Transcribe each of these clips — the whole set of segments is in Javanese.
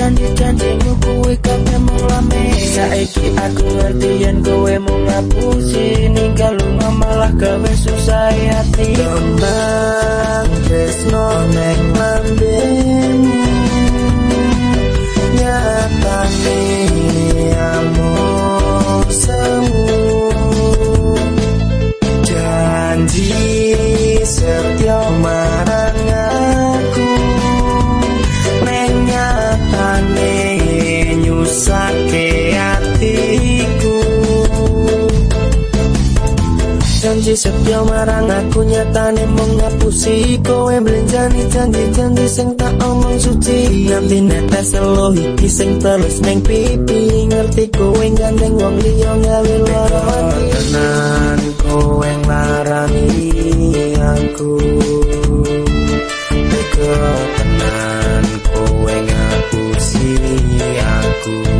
janji-janjimu kuwi kabeh mung lame saiki aku ngerti yen kowe mung ngapusi ninggal lunga malah gawe susah ati janji setia marang aku nyatane ngapusi. Kowe blenjani janji-janji sing tak omong suci. Nganti netes lo iki sing terus neng pipi. Ngerti kowe gandeng wong liya gawe lara tenan kowe larani aku. Tenan kowe ngapusi aku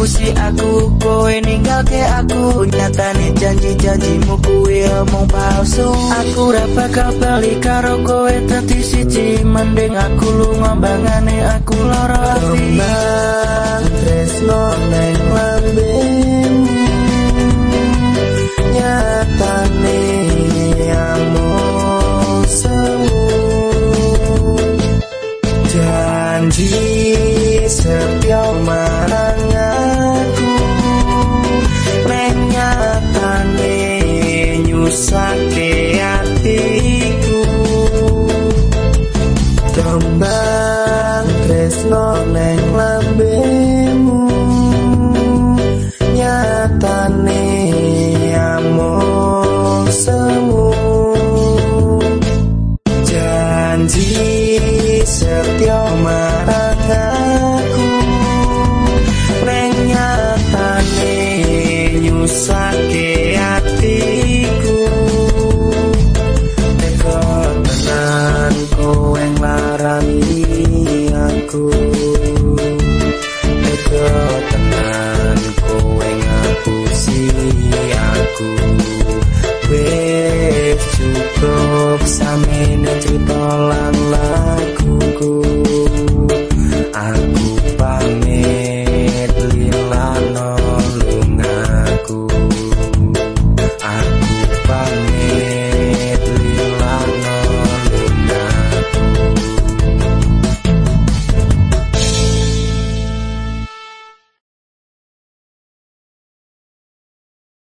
ngapusi aku kowe ninggalke aku. Nyatane janji-janjimu kuwi omong palsu. Aku ora bakal bali karo kowe dadi siji. Mending aku lunga bangane aku lara ati. Tresno neng lambemu nyatane amo semu janji setia marang nyusake atiku kembang tresno neng lambemu. Nyatane amo semu. Janji setia marang to ways to go. Some in the